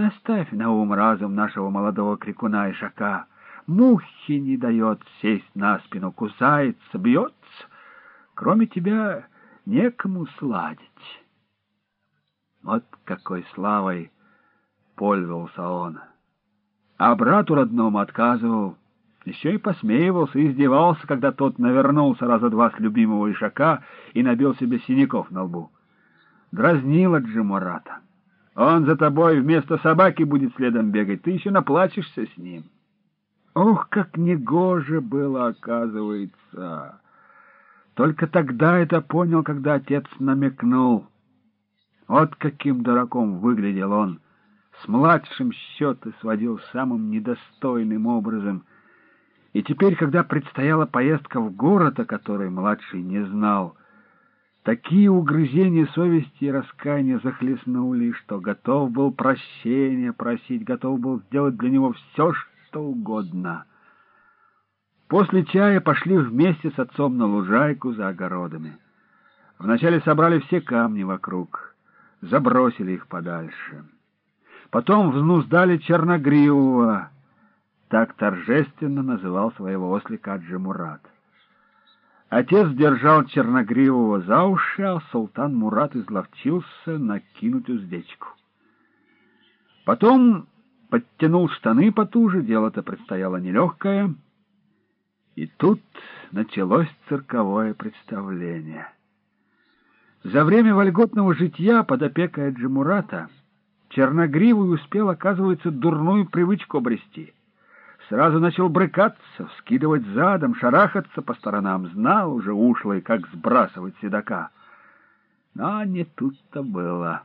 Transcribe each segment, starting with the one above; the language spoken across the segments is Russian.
Наставь на ум разум нашего молодого крикуна Ишака. Мухи не дает сесть на спину, кусается, бьется. Кроме тебя некому сладить. Вот какой славой пользовался он. А брату родному отказывал, еще и посмеивался и издевался, когда тот навернулся раза два с любимого ишака и набил себе синяков на лбу. Дразнила Джимурата. Он за тобой вместо собаки будет следом бегать, ты еще наплачешься с ним. Ох, как негоже было, оказывается! Только тогда это понял, когда отец намекнул. Вот каким дураком выглядел он. С младшим счеты сводил самым недостойным образом. И теперь, когда предстояла поездка в город, о которой младший не знал, такие угрызения совести и раскаяния захлестнули, что готов был прощения просить, готов был сделать для него все, что угодно. После чая пошли вместе с отцом на лужайку за огородами. Вначале собрали все камни вокруг, забросили их подальше. Потом взнуздали черногривого, так торжественно называл своего ослика Аджи Отец держал черногривого за уши, а султан Мурат изловчился накинуть уздечку. Потом подтянул штаны потуже, дело-то предстояло нелегкое. И тут началось цирковое представление. За время вольготного житья под опекой Джамурата Черногривый успел, оказывается, дурную привычку обрести. Сразу начал брыкаться, вскидывать задом, шарахаться по сторонам, знал уже ушлый, как сбрасывать седока. Но не тут-то было.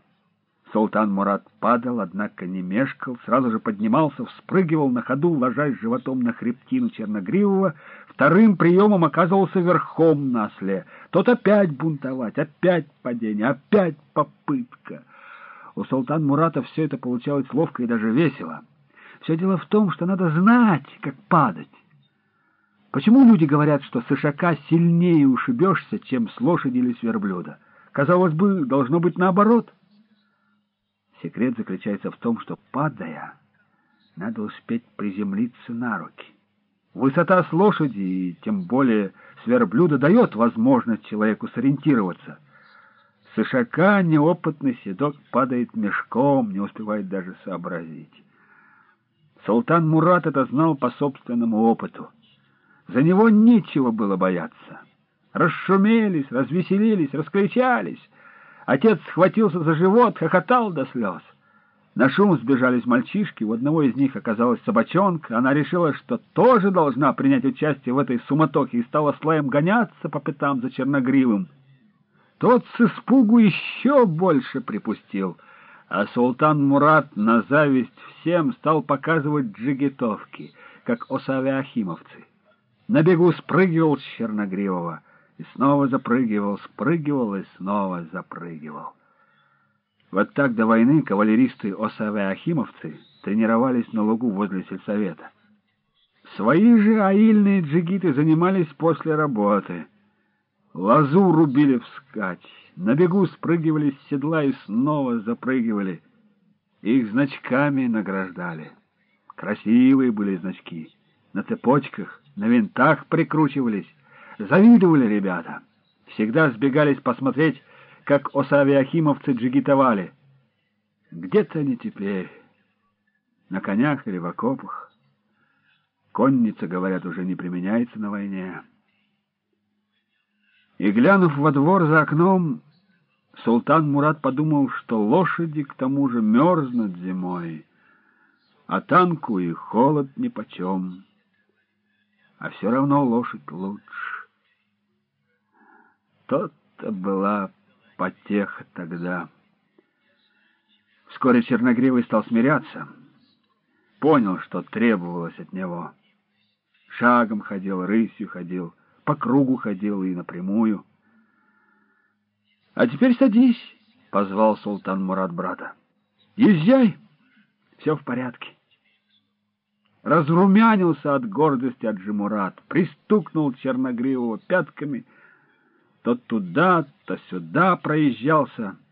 Султан Мурат падал, однако не мешкал, сразу же поднимался, вспрыгивал на ходу, ложась животом на хребтину Черногривого, вторым приемом оказывался верхом на осле. Тот опять бунтовать, опять падение, опять попытка. У Султан Мурата все это получалось ловко и даже весело. Все дело в том, что надо знать, как падать. Почему люди говорят, что с ишака сильнее ушибешься, чем с лошади или с верблюда? Казалось бы, должно быть наоборот — Секрет заключается в том, что, падая, надо успеть приземлиться на руки. Высота с лошади, и тем более с верблюда, дает возможность человеку сориентироваться. С ишака неопытный седок падает мешком, не успевает даже сообразить. Султан Мурат это знал по собственному опыту. За него нечего было бояться. Расшумелись, развеселились, раскричались — Отец схватился за живот, хохотал до слез. На шум сбежались мальчишки, у одного из них оказалась собачонка. Она решила, что тоже должна принять участие в этой суматохе и стала слоем гоняться по пятам за черногривым. Тот с испугу еще больше припустил, а султан Мурат на зависть всем стал показывать джигитовки, как осавиахимовцы. На бегу спрыгивал с черногривого — и снова запрыгивал, спрыгивал и снова запрыгивал. Вот так до войны кавалеристы Осаве-Ахимовцы тренировались на лугу возле сельсовета. Свои же аильные джигиты занимались после работы. Лазу рубили вскачь, на бегу спрыгивали с седла и снова запрыгивали. Их значками награждали. Красивые были значки. На цепочках, на винтах прикручивались. Завидовали ребята. Всегда сбегались посмотреть, как осавиахимовцы джигитовали. Где-то они теперь, на конях или в окопах. Конница, говорят, уже не применяется на войне. И, глянув во двор за окном, султан Мурат подумал, что лошади к тому же мерзнут зимой, а танку и холод нипочем. А все равно лошадь лучше. То-то была потеха тогда. Вскоре Черногривый стал смиряться. Понял, что требовалось от него. Шагом ходил, рысью ходил, по кругу ходил и напрямую. — А теперь садись, — позвал султан Мурат брата. — Езжай, все в порядке. Разрумянился от гордости Аджимурат, пристукнул Черногривого пятками — то туда, то сюда проезжался —